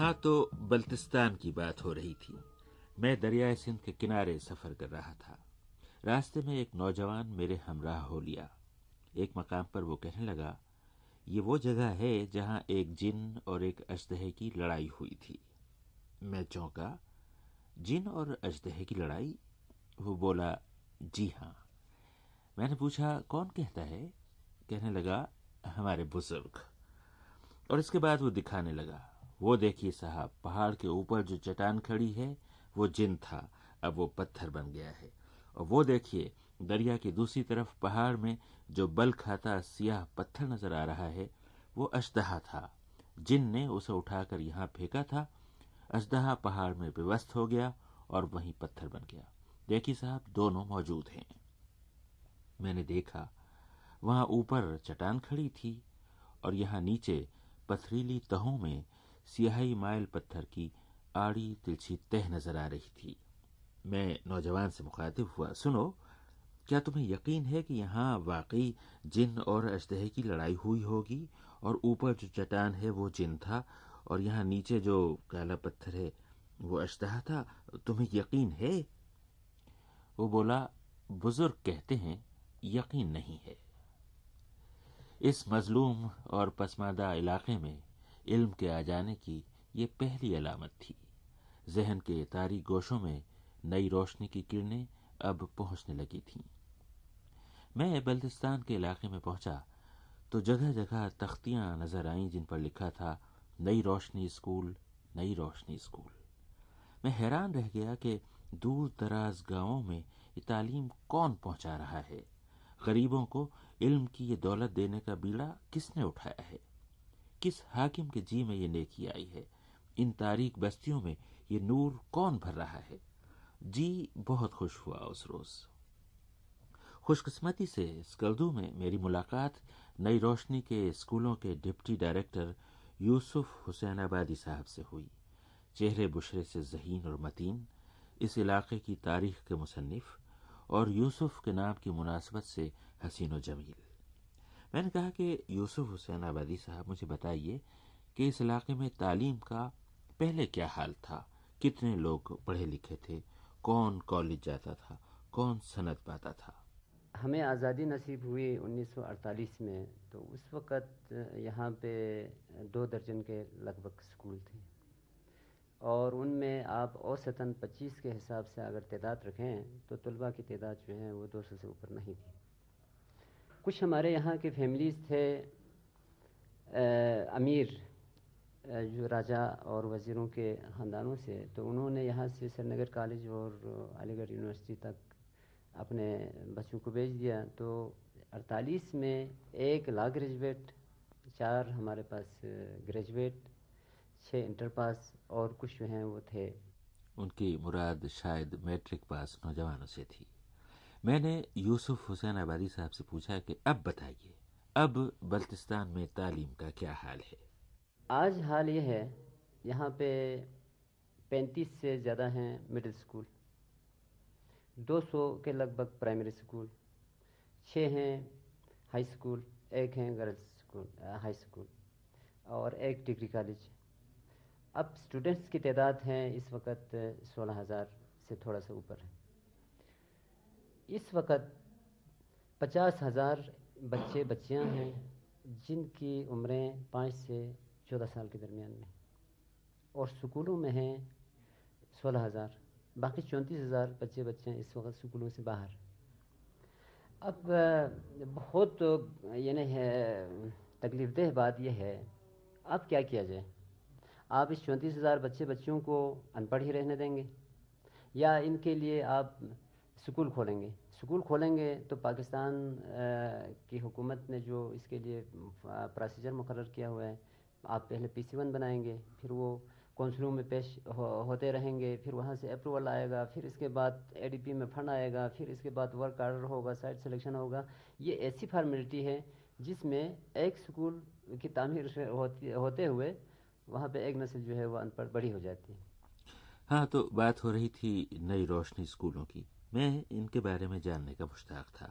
ہاں تو بلتستان کی بات ہو رہی تھی۔ میں دریائے سندھ کے کنارے سفر کر رہا تھا۔ راستے میں ایک نوجوان میرے ہمراہ ہو لیا۔ ایک مقام پر وہ کہنے لگا، یہ وہ جگہ ہے جہاں ایک جن اور ایک اجدہے کی لڑائی ہوئی تھی۔ میں چونکا، جن اور اجدہے کی لڑائی؟ وہ بولا جی ہاں۔ میں نے پوچھا، کون کہتا ہے؟ کہنے لگا، ہمارے بزرگ۔ اور اس کے بعد وہ دکھانے لگا۔ وہ دیکھیے صاحب، پہاڑ کے اوپر جو چٹان کھڑی ہے، وہ جن تھا، اب وہ پتھر بن گیا ہے۔ اور وہ دیکھیے، دریا کی دوسری طرف پہاڑ میں جو بل کھاتا سیاہ پتھر نظر آ رہا ہے، وہ اشدہا تھا۔ جن نے اسے اٹھا کر یہاں پھینکا تھا، اشدہا پہاڑ میں ویوست ہو گیا اور وہیں پتھر بن گیا۔ دیکھیے صاحب، دونوں موجود ہیں۔ میں نے دیکھا، وہاں اوپر چٹان کھڑی تھی اور یہاں نیچے پتھریلی تہوں میں سیاہی مائل پتھر کی آڑی تلچھی تہ نظر آ رہی تھی۔ میں نوجوان سے مخاطب ہوا، سنو، کیا تمہیں یقین ہے کہ یہاں واقعی جن اور اشدہے کی لڑائی ہوئی ہوگی؟ اور اوپر جو چٹان ہے وہ جن تھا، اور یہاں نیچے جو کالا پتھر ہے وہ اشدہا تھا، تمہیں یقین ہے؟ وہ بولا، بزرگ کہتے ہیں، یقین نہیں ہے۔ اس مظلوم اور پسماندہ علاقے میں علم کے آ جانے کی یہ پہلی علامت تھی۔ ذہن کے تاریخ گوشوں میں نئی روشنی کی کرنیں اب پہنچنے لگی تھیں۔ میں بلتستان کے علاقے میں پہنچا تو جگہ جگہ تختیاں نظر آئیں جن پر لکھا تھا، نئی روشنی اسکول، نئی روشنی اسکول۔ میں حیران رہ گیا کہ دور دراز گاؤں میں یہ تعلیم کون پہنچا رہا ہے؟ غریبوں کو علم کی یہ دولت دینے کا بیڑا کس نے اٹھایا ہے؟ کس حاکم کے جی میں یہ نیکی آئی ہے؟ ان تاریخ بستیوں میں یہ نور کون بھر رہا ہے؟ جی بہت خوش ہوا اس روز۔ خوش قسمتی سے اسکردو میں میری ملاقات نئی روشنی کے اسکولوں کے ڈپٹی ڈائریکٹر یوسف حسین آبادی صاحب سے ہوئی۔ چہرے بشرے سے ذہین اور متین، اس علاقے کی تاریخ کے مصنف اور یوسف کے نام کی مناسبت سے حسین و جمیل۔ میں نے کہا کہ یوسف حسین آبادی صاحب مجھے بتائیے کہ اس علاقے میں تعلیم کا پہلے کیا حال تھا؟ کتنے لوگ پڑھے لکھے تھے؟ کون کالج جاتا تھا؟ کون صنعت پاتا تھا؟ ہمیں آزادی نصیب ہوئی انیس سو اڑتالیس میں، تو اس وقت یہاں پہ دو درجن کے لگ بھگ اسکول تھے۔ اور ان میں آپ اوسطاً پچیس کے حساب سے اگر تعداد رکھیں تو طلباء کی تعداد جو ہے وہ دو سو سے اوپر نہیں تھی۔ کچھ ہمارے یہاں کے فیملیز تھے امیر جو راجا اور وزیروں کے خاندانوں سے۔ تو انہوں نے یہاں سے سری نگر کالج اور علی گڑھ یونیورسٹی تک اپنے بچوں کو بھیج دیا۔ تو اڑتالیس میں ایک لا گریجویٹ، چار ہمارے پاس گریجویٹ، چھ انٹر پاس اور کچھ جو ہیں وہ تھے۔ ان کی مراد شاید میٹرک پاس نوجوانوں سے تھی۔ میں نے یوسف حسین آبادی صاحب سے پوچھا کہ اب بتائیے، اب بلتستان میں تعلیم کا کیا حال ہے؟ آج حال یہ ہے، یہاں پہ پینتیس سے زیادہ ہیں مڈل اسکول دو سو کے لگ بھگ پرائمری اسکول چھ ہیں ہائی اسکول ایک ہیں گرلس اسکول ہائی اسکول اور ایک ڈگری کالج اب اسٹوڈنٹس کی تعداد ہیں اس وقت سولہ ہزار سے تھوڑا سا اوپر ہے۔ اس وقت پچاس ہزار بچے بچیاں ہیں جن کی عمریں پانچ سے چودہ سال کے درمیان میں اور سکولوں میں ہیں سولہ ہزار باقی چونتیس ہزار بچے بچے ہیں اس وقت سکولوں سے باہر اب، بہت یعنی ہے، تکلیف دہ بات یہ ہے، اب کیا کیا جائے؟ آپ اس چونتیس ہزار بچے بچوں کو ان پڑھ ہی رہنے دیں گے یا ان کے لیے آپ سکول کھولیں گے۔ سکول کھولیں گے تو پاکستان کی حکومت نے جو اس کے لیے پروسیجر مقرر کیا ہوا ہے، آپ پہلے پی سی ون بنائیں گے، پھر وہ کونسلوں میں پیش ہوتے رہیں گے، پھر وہاں سے اپروول آئے گا، پھر اس کے بعد اے ڈی پی میں فنڈ آئے گا، پھر اس کے بعد ورک آرڈر ہوگا سائٹ سلیکشن ہوگا۔ یہ ایسی فارمیلٹی ہے جس میں ایک سکول کی تعمیر ہوتے ہوئے وہاں پہ ایک نسل جو ہے وہ ان پڑھ بڑی ہو جاتی۔ ہے ہاں تو بات ہو رہی تھی نئی روشنی اسکولوں کی۔ میں ان کے بارے میں جاننے کا مشتاق تھا۔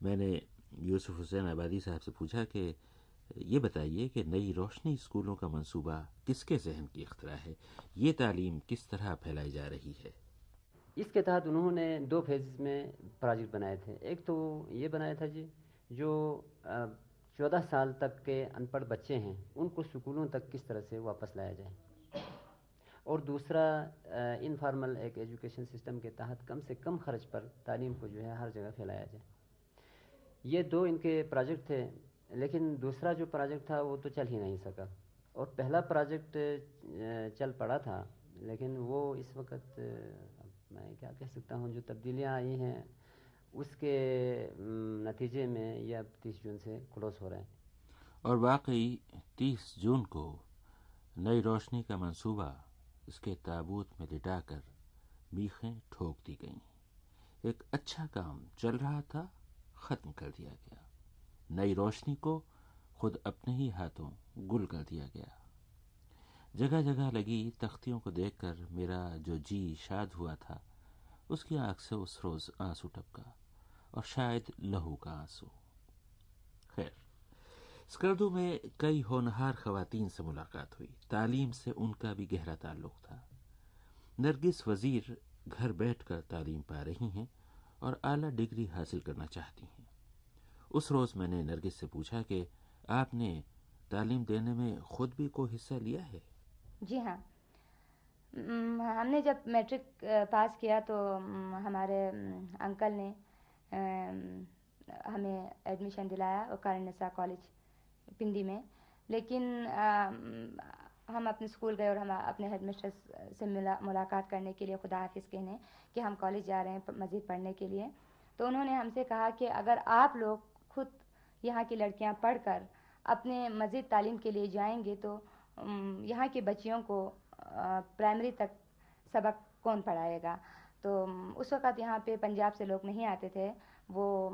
میں نے یوسف حسین آبادی صاحب سے پوچھا کہ یہ بتائیے کہ نئی روشنی اسکولوں کا منصوبہ کس کے ذہن کی اختراع ہے؟ یہ تعلیم کس طرح پھیلائی جا رہی ہے؟ اس کے تحت انہوں نے دو فیز میں پروجیکٹ بنائے تھے۔ ایک تو یہ بنایا تھا جی جو چودہ سال تک کے ان پڑھ بچے ہیں، ان کو اسکولوں تک کس طرح سے واپس لایا جائے؟ اور دوسرا انفارمل ایک ایجوکیشن سسٹم کے تحت کم سے کم خرچ پر تعلیم کو جو ہے ہر جگہ پھیلایا جائے۔ یہ دو ان کے پروجیکٹ تھے، لیکن دوسرا جو پروجیکٹ تھا وہ تو چل ہی نہیں سکا۔ اور پہلا پروجیکٹ چل پڑا تھا، لیکن وہ اس وقت میں کیا کہہ سکتا ہوں، جو تبدیلیاں آئی ہیں، اس کے نتیجے میں یہ اب تیس جون سے کلوز ہو رہے ہیں۔ اور واقعی تیس جون کو نئی روشنی کا منصوبہ اس کے تابوت میں لٹا کر میخیں ٹھوک دی گئیں۔ ایک اچھا کام چل رہا تھا، ختم کر دیا گیا۔ نئی روشنی کو خود اپنے ہی ہاتھوں گل کر دیا گیا۔ جگہ جگہ لگی تختیوں کو دیکھ کر میرا جو جی شاد ہوا تھا، اس کی آنکھ سے اس روز آنسو ٹپکا اور شاید لہو کا آنسو۔ خیر۔ اسکردو میں کئی ہونہار خواتین سے ملاقات ہوئی۔ تعلیم سے ان کا بھی گہرا تعلق تھا۔ نرگس وزیر گھر بیٹھ کر تعلیم پا رہی ہیں اور اعلی ڈگری حاصل کرنا چاہتی ہیں۔ اس روز میں نے نرگس سے پوچھا کہ آپ نے تعلیم دینے میں خود بھی کوئی حصہ لیا ہے؟ جی ہاں۔ ہم نے جب میٹرک پاس کیا تو ہمارے انکل نے ہمیں ایڈمیشن دلایا کارن نسا کالج۔ پنڈی میں۔ لیکن ہم اپنے اسکول گئے اور ہم اپنے ہیڈ مسٹر سے ملا، ملاقات کرنے کے لیے خدا حافظ کہنے کہ ہم کالج جا رہے ہیں مزید پڑھنے کے لیے۔ تو انہوں نے ہم سے کہا کہ اگر آپ لوگ خود یہاں کی لڑکیاں پڑھ کر اپنے مزید تعلیم کے لیے جائیں گے تو یہاں کی بچیوں کو پرائمری تک سبق کون پڑھائے گا؟ تو اس وقت یہاں پہ پنجاب سے لوگ نہیں آتے تھے۔ وہ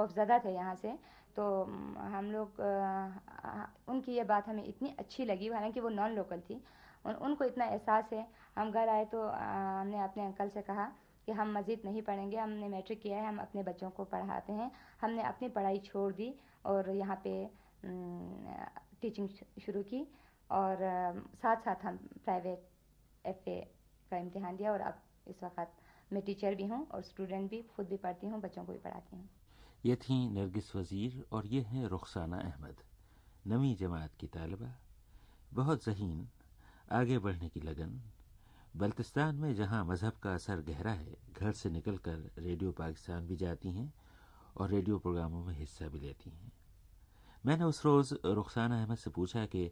خوف زدہ تھے یہاں سے، تو ہم لوگ ان کی یہ بات ہمیں اتنی اچھی لگی، حالانکہ وہ نان لوکل تھی ان کو اتنا احساس ہے۔ ہم گھر آئے تو ہم نے اپنے انکل سے کہا کہ ہم مزید نہیں پڑھیں گے، ہم نے میٹرک کیا ہے، ہم اپنے بچوں کو پڑھاتے ہیں۔ ہم نے اپنی پڑھائی چھوڑ دی اور یہاں پہ ٹیچنگ شروع کی، اور ساتھ ساتھ ہم پرائیویٹ ایف اے کا امتحان دیا، اور اب اس وقت میں ٹیچر بھی ہوں اور اسٹوڈنٹ بھی، خود بھی پڑھتی ہوں، بچوں کو بھی پڑھاتی ہوں۔ یہ تھیں نرگس وزیر اور یہ ہیں رخسانہ احمد۔ نویں جماعت کی طالبہ، بہت ذہین، آگے بڑھنے کی لگن۔ بلتستان میں جہاں مذہب کا اثر گہرا ہے، گھر سے نکل کر ریڈیو پاکستان بھی جاتی ہیں اور ریڈیو پروگراموں میں حصہ بھی لیتی ہیں۔ میں نے اس روز رخسانہ احمد سے پوچھا کہ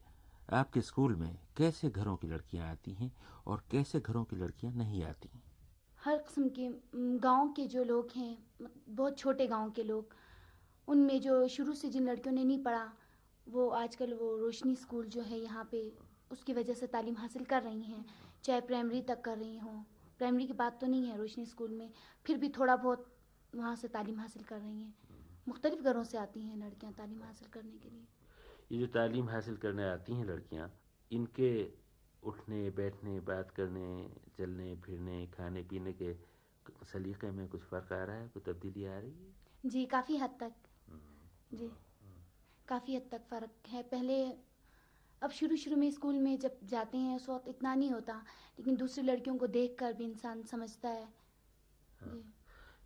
آپ کے اسکول میں کیسے گھروں کی لڑکیاں آتی ہیں اور کیسے گھروں کی لڑکیاں نہیں آتی؟ ہیں ہر قسم کے گاؤں کے جو لوگ ہیں، بہت چھوٹے گاؤں کے لوگ، ان میں جو شروع سے جن لڑکیوں نے نہیں پڑھا، وہ آج کل وہ روشنی اسکول جو ہے یہاں پہ اس کی وجہ سے تعلیم حاصل کر رہی ہیں، چاہے پرائمری تک کر رہی ہوں۔ پرائمری کی بات تو نہیں ہے روشنی اسکول میں، پھر بھی تھوڑا بہت وہاں سے تعلیم حاصل کر رہی ہیں۔ مختلف گھروں سے آتی ہیں لڑکیاں تعلیم حاصل کرنے کے لیے۔ یہ جو تعلیم حاصل کرنے آتی ہیں لڑکیاں، ان کے اٹھنے بیٹھنے بات کرنے چلنے پھرنے کھانے پینے کے سلیقے میں کچھ فرق آ رہا ہے؟ کوئی تبدیلی آ رہی ہے؟ جی کافی حد تک۔ جی کافی حد تک فرق ہے۔ پہلے اب شروع شروع میں اسکول میں جب جاتے ہیں اس وقت اتنا نہیں ہوتا لیکن دوسری لڑکیوں کو دیکھ کر بھی انسان سمجھتا ہے۔ ہاں۔ جی۔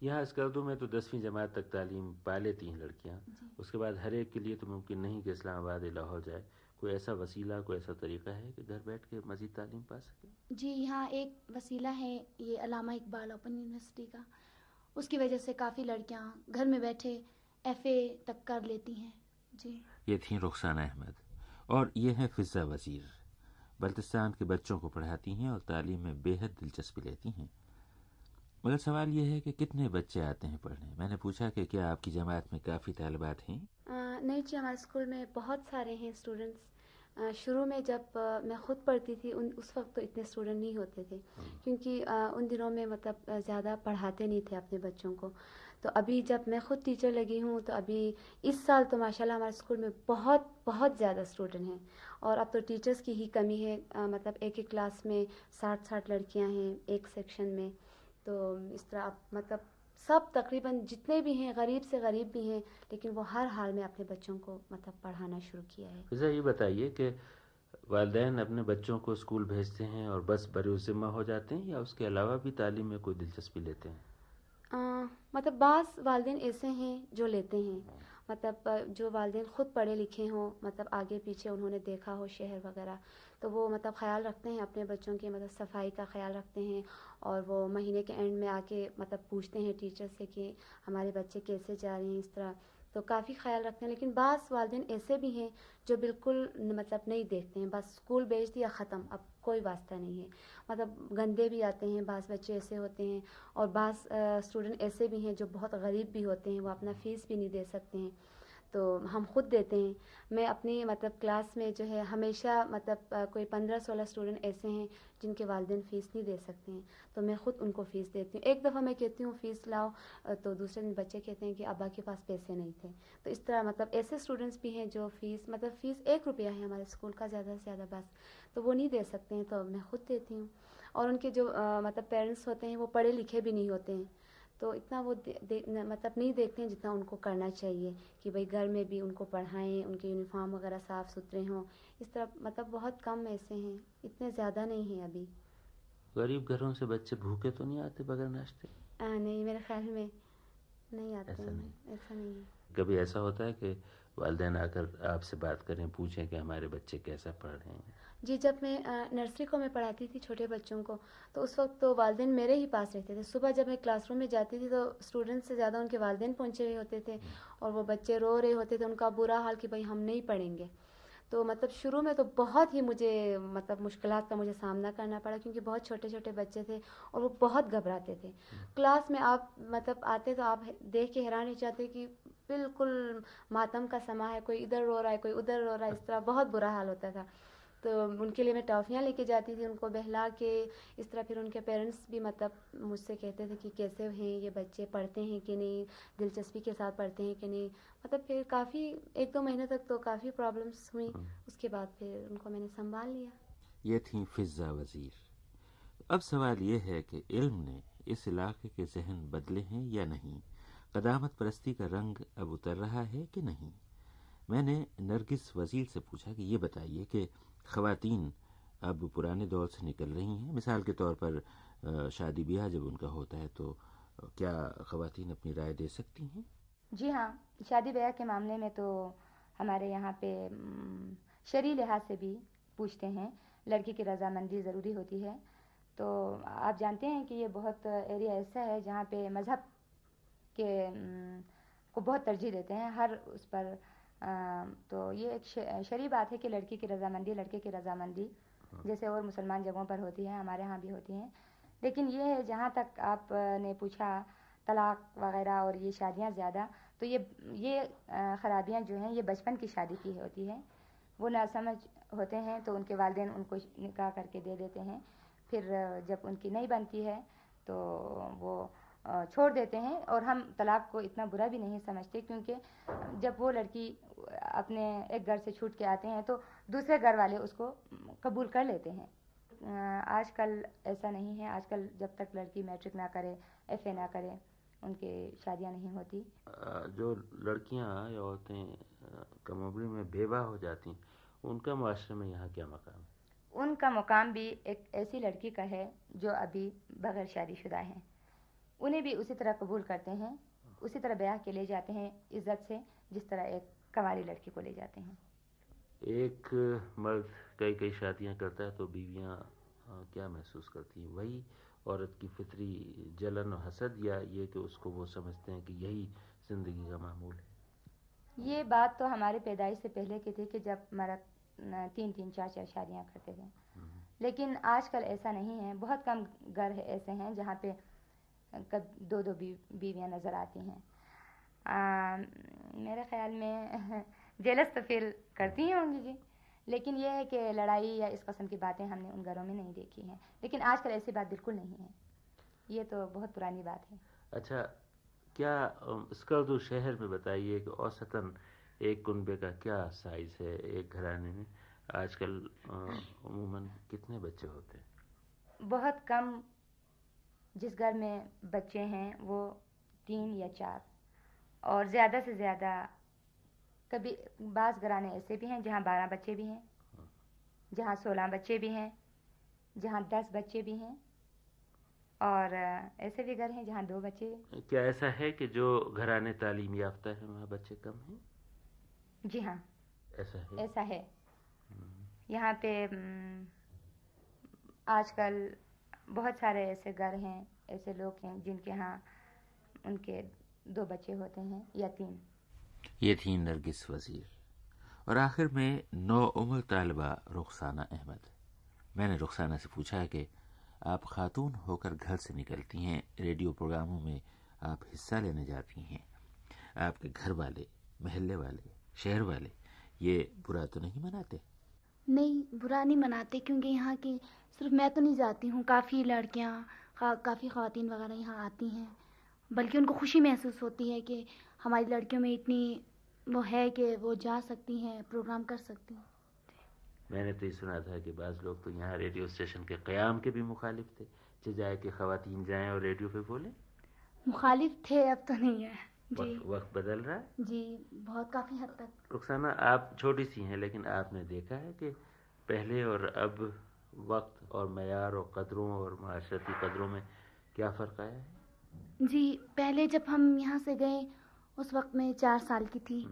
یہاں اسکردو میں تو دسویں جماعت تک تعلیم پا لیتی ہیں لڑکیاں۔ جی۔ اس کے بعد ہر ایک کے لیے تو ممکن نہیں کہ اسلام آباد لاہور جائے۔ کوئی ایسا وسیلہ کوئی ایسا طریقہ ہے کہ گھر بیٹھ کے مزید تعلیم پا سکے؟ جی یہاں ایک وسیلہ ہے یہ علامہ اقبال اوپن یونیورسٹی کا۔ اس کی وجہ سے کافی لڑکیاں گھر میں بیٹھے ایف اے تک کر لیتی ہیں۔ جی۔ یہ تھیں رخسانہ احمد۔ اور یہ ہے فضا وزیر۔ بلتستان کے بچوں کو پڑھاتی ہیں اور تعلیم میں بے حد دلچسپی لیتی ہیں۔ مگر سوال یہ ہے کہ کتنے بچے آتے ہیں پڑھنے؟ میں نے پوچھا کہ کیا آپ کی جماعت میں کافی طالبات ہیں؟ نہیں جی ہمارے اسکول میں بہت سارے ہیں اسٹوڈنٹس شروع میں جب میں خود پڑھتی تھی ان اس وقت تو اتنے اسٹوڈنٹ نہیں ہوتے تھے۔ کیونکہ ان دنوں میں مطلب زیادہ پڑھاتے نہیں تھے اپنے بچوں کو۔ تو ابھی جب میں خود ٹیچر لگی ہوں تو ابھی اس سال تو ماشاء اللہ ہمارے اسکول میں بہت بہت زیادہ اسٹوڈنٹ ہیں۔ اور اب تو ٹیچرس کی ہی کمی ہے۔ مطلب ایک ایک کلاس میں ساٹھ ساٹھ لڑکیاں ہیں ایک سیکشن میں۔ تو اس طرح اب مطلب سب تقریباً جتنے بھی ہیں غریب سے غریب بھی ہیں لیکن وہ ہر حال میں اپنے بچوں کو مطلب پڑھانا شروع کیا ہے۔ یہ بتائیے کہ والدین اپنے بچوں کو اسکول بھیجتے ہیں اور بس بر ذمہ ہو جاتے ہیں یا اس کے علاوہ بھی تعلیم میں کوئی دلچسپی لیتے ہیں؟ مطلب بعض والدین ایسے ہیں جو لیتے ہیں۔ مطلب جو والدین خود پڑھے لکھے ہوں مطلب آگے پیچھے انہوں نے دیکھا ہو شہر وغیرہ تو وہ مطلب خیال رکھتے ہیں، اپنے بچوں کے مطلب صفائی کا خیال رکھتے ہیں اور وہ مہینے کے اینڈ میں آ کے مطلب پوچھتے ہیں ٹیچر سے کہ ہمارے بچے کیسے جا رہے ہیں، اس طرح۔ تو کافی خیال رکھتے ہیں، لیکن بعض والدین ایسے بھی ہیں جو بالکل مطلب نہیں دیکھتے ہیں۔ بس اسکول بھیج دیا، ختم۔ اب کوئی واسطہ نہیں ہے۔ مطلب گندے بھی آتے ہیں، بعض بچے ایسے ہوتے ہیں اور بعض اسٹوڈنٹ ایسے بھی ہیں جو بہت غریب بھی ہوتے ہیں، وہ اپنا فیس بھی نہیں دے سکتے ہیں۔ تو ہم خود دیتے ہیں۔ میں اپنی مطلب کلاس میں جو ہے ہمیشہ مطلب کوئی پندرہ سولہ اسٹوڈنٹ ایسے ہیں جن کے والدین فیس نہیں دے سکتے ہیں۔ تو میں خود ان کو فیس دیتی ہوں۔ ایک دفعہ میں کہتی ہوں فیس لاؤ، تو دوسرے دن بچے کہتے ہیں کہ ابا کے پاس پیسے نہیں تھے۔ تو اس طرح مطلب ایسے اسٹوڈنٹس بھی ہیں جو فیس مطلب فیس ایک روپیہ ہے ہمارے اسکول کا زیادہ سے زیادہ بس۔ تو وہ نہیں دے سکتے ہیں، تو میں خود دیتی ہوں۔ اور ان کے جو مطلب پیرنٹس ہوتے ہیں وہ پڑھے لکھے بھی نہیں ہوتے ہیں۔ تو اتنا وہ مطلب نہیں دیکھتے ہیں جتنا ان کو کرنا چاہیے کہ بھائی گھر میں بھی ان کو پڑھائیں ان کے یونیفارم وغیرہ صاف ستھرے ہوں۔ اس طرح مطلب بہت کم ایسے ہیں اتنے زیادہ نہیں ہیں ابھی۔ غریب گھروں سے بچے بھوکے تو نہیں آتے بغیر ناشتے؟ نہیں میرے خیال میں نہیں آتے۔ ایسا نہیں۔ ایسا نہیں کبھی ایسا ہوتا ہے کہ والدین آ کر آپ سے بات کریں پوچھیں کہ ہمارے بچے کیسا پڑھ رہے ہیں؟ جی جب میں نرسری کو میں پڑھاتی تھی چھوٹے بچوں کو، تو اس وقت تو والدین میرے ہی پاس رہتے تھے۔ صبح جب میں کلاس روم میں جاتی تھی تو اسٹوڈنٹ سے زیادہ ان کے والدین پہنچے ہوئے ہوتے تھے اور وہ بچے رو رہے ہوتے تھے۔ ان کا برا حال کہ بھائی ہم نہیں پڑھیں گے۔ تو مطلب شروع میں تو بہت ہی مجھے مطلب مشکلات کا مجھے سامنا کرنا پڑا کیونکہ بہت چھوٹے چھوٹے بچے تھے اور وہ بہت گھبراتے تھے۔ کلاس میں آپ مطلب آتے تو آپ دیکھ کے حیران ہی چاہتے کہ بالکل ماتم کا سما ہے، کوئی ادھر رو رہا ہے، کوئی ادھر رو رہا ہے، اس طرح بہت برا حال ہوتا تھا۔ تو ان کے لیے میں ٹافیاں لے کے جاتی تھی ان کو بہلا کے اس طرح پھر ان کے پیرنٹس بھی مطلب مجھ سے کہتے تھے کہ کیسے ہیں یہ بچے پڑھتے ہیں کہ نہیں دلچسپی کے ساتھ پڑھتے ہیں کہ نہیں۔ مطلب پھر کافی ایک دو مہینے تک تو کافی پرابلمس ہوئیں۔ اس کے بعد پھر ان کو میں نے سنبھال لیا۔ یہ تھیں فضا وزیر۔ اب سوال یہ ہے کہ علم نے اس علاقے کے ذہن بدلے ہیں یا نہیں؟ قدامت پرستی کا رنگ اب اتر رہا ہے کہ نہیں؟ میں نے نرگس وزیر سے پوچھا کہ یہ بتائیے کہ خواتین اب پرانے دور سے نکل رہی ہیں۔ مثال کے طور پر شادی بیاہ جب ان کا ہوتا ہے تو کیا خواتین اپنی رائے دے سکتی ہیں؟ جی ہاں شادی بیاہ کے معاملے میں تو ہمارے یہاں پہ شرعی لحاظ سے بھی پوچھتے ہیں۔ لڑکی کی رضامندی ضروری ہوتی ہے۔ تو آپ جانتے ہیں کہ یہ بہت ایریا ایسا ہے جہاں پہ مذہب کے کو بہت ترجیح دیتے ہیں۔ ہر اس پر تو یہ ایک شرعی بات ہے کہ لڑکی کی رضامندی لڑکے کی رضامندی ہاں۔ جیسے اور مسلمان جگہوں پر ہوتی ہے ہمارے ہاں بھی ہوتی ہیں۔ لیکن یہ ہے جہاں تک آپ نے پوچھا طلاق وغیرہ اور یہ شادیاں زیادہ تو یہ یہ خرابیاں جو ہیں یہ بچپن کی شادی کی ہوتی ہے وہ نہ سمجھ ہوتے ہیں تو ان کے والدین ان کو نکاح کر کے دے دیتے ہیں۔ پھر جب ان کی نہیں بنتی ہے تو وہ چھوڑ دیتے ہیں اور ہم طلاق کو اتنا برا بھی نہیں سمجھتے کیونکہ جب وہ لڑکی اپنے ایک گھر سے چھوٹ کے آتے ہیں تو دوسرے گھر والے اس کو قبول کر لیتے ہیں۔ آج کل ایسا نہیں ہے۔ آج کل جب تک لڑکی میٹرک نہ کرے ایف اے نہ کرے ان کے شادیاں نہیں ہوتی۔ جو لڑکیاں یا عورتیں کم عمری میں بیوہ ہو جاتی ہیں ان کا معاشرے میں یہاں کیا مقام؟ ہے ان کا مقام بھی ایک ایسی لڑکی کا ہے جو ابھی بغیر شادی شدہ ہیں۔ انہیں بھی اسی طرح قبول کرتے ہیں اسی طرح بیاہ کے لے جاتے ہیں عزت سے جس طرح ایک کنواری لڑکی کو لے جاتے ہیں۔ ایک مرد کئی کئی شادیاں کرتا ہے تو بیویاں کیا محسوس کرتی ہیں؟ وہی عورت کی فطری جلن و حسد یا یہ کہ اس کو وہ سمجھتے ہیں کہ یہی زندگی کا معمول ہے؟ یہ بات تو ہمارے پیدائش سے پہلے کی تھی کہ جب مرد تین تین چار چار شادیاں کرتے تھے۔ لیکن آج کل ایسا نہیں ہے بہت کم گھر ایسے ہیں جہاں پہ دو دو بیویاں نظر آتی ہیں۔ میرے خیال میں جیلس تو فیل کرتی ہوں گی جی۔ لیکن یہ ہے کہ لڑائی یا اس قسم کی باتیں ہم نے ان گھروں میں نہیں دیکھی ہیں۔ لیکن آج کل ایسی بات بالکل نہیں ہے۔ یہ تو بہت پرانی بات ہے۔ اچھا کیا اسکردو شہر میں بتائیے کہ اوسطاً ایک کنبے کا کیا سائز ہے ایک گھرانے میں؟ آج کل عموماً کتنے بچے ہوتے ہیں؟ بہت کم جس گھر میں بچے ہیں وہ تین یا چار۔ اور زیادہ سے زیادہ کبھی بعض گھرانے ایسے بھی ہیں جہاں بارہ بچے بھی ہیں جہاں سولہ بچے بھی ہیں جہاں دس بچے بھی ہیں۔ اور ایسے بھی گھر ہیں جہاں دو بچے کیا ایسا ہے کہ جو گھرانے تعلیم یافتہ ہیں وہاں بچے کم ہیں؟ جی ہاں۔ ایسا ہے؟ ایسا ہے۔ یہاں پہ آج کل بہت سارے ایسے گھر ہیں ایسے لوگ ہیں جن کے ہاں ان کے دو بچے ہوتے ہیں یا تین۔ یہ تھی نرگس وزیر۔ اور آخر میں نو عمر طالبہ رخسانہ احمد۔ میں نے رخسانہ سے پوچھا کہ آپ خاتون ہو کر گھر سے نکلتی ہیں ریڈیو پروگراموں میں آپ حصہ لینے جاتی ہیں۔ آپ کے گھر والے محلے والے شہر والے یہ برا تو نہیں مناتے؟ نہیں برا نہیں مناتے کیونکہ یہاں کی صرف میں تو نہیں جاتی ہوں کافی لڑکیاں کافی خواتین وغیرہ یہاں آتی ہیں۔ بلکہ ان کو خوشی محسوس ہوتی ہے کہ ہماری لڑکیوں میں اتنی وہ ہے کہ وہ جا سکتی ہیں پروگرام کر سکتی ہیں۔ میں نے تو یہ سنا تھا کہ بعض لوگ تو یہاں ریڈیو اسٹیشن کے قیام کے بھی مخالف تھے۔ کہ جائے کہ خواتین جائیں اور ریڈیو پہ بولیں؟ مخالف تھے اب تو نہیں ہے۔ جی۔ وقت بدل رہا ہے؟ جی بہت کافی حد تک۔ رخسانہ آپ چھوٹی سی ہیں لیکن آپ نے دیکھا ہے کہ پہلے اور اب وقت اور معیار اور قدروں اور معاشرتی قدروں میں کیا فرق آیا ہے؟ جی پہلے جب ہم یہاں سے گئے اس وقت میں چار سال کی تھی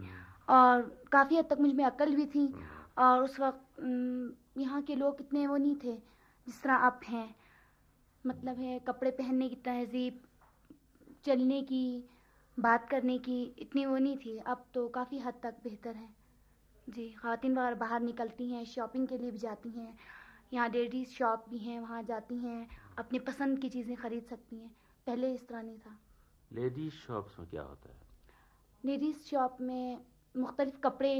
اور کافی حد تک مجھ میں عقل بھی تھی اور اس وقت یہاں کے لوگ اتنے وہ نہیں تھے جس طرح اب ہیں۔ مطلب ہے کپڑے پہننے کی تہذیب چلنے کی بات کرنے کی اتنی وہ نہیں تھی۔ اب تو کافی حد تک بہتر ہے جی خواتین وغیرہ باہر نکلتی ہیں شاپنگ کے لیے بھی جاتی ہیں۔ یہاں لیڈیز شاپ بھی ہیں وہاں جاتی ہیں اپنی پسند کی چیزیں خرید سکتی ہیں۔ پہلے اس طرح نہیں تھا۔ لیڈیز شاپس میں کیا ہوتا ہے؟ لیڈیز شاپ میں مختلف کپڑے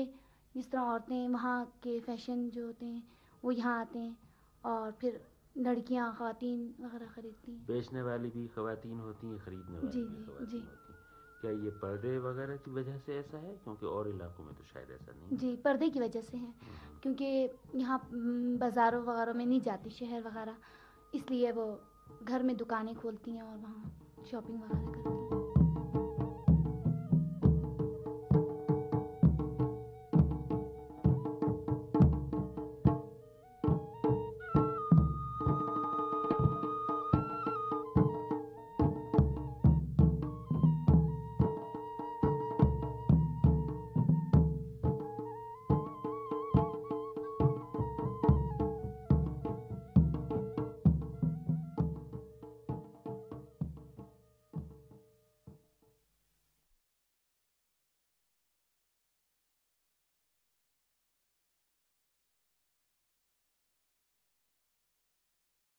جس طرح عورتیں وہاں کے فیشن جو ہوتے ہیں وہ یہاں آتے ہیں۔ اور پھر لڑکیاں خواتین وغیرہ خریدتی ہیں۔ بیچنے والی بھی خواتین ہوتی ہیں خریدنے والی جی بھی خواتین جی۔ ہوتی ہیں۔ کیا یہ پردے وغیرہ کی وجہ سے ایسا ہے؟ کیونکہ اور علاقوں میں تو شاید ایسا نہیں جی پردے کی وجہ سے ہیں۔ کیونکہ یہاں بازاروں وغیرہ میں نہیں جاتی شہر وغیرہ۔ اس لیے وہ گھر میں دکانیں کھولتی ہیں اور وہاں شاپنگ وغیرہ کرتی ہیں۔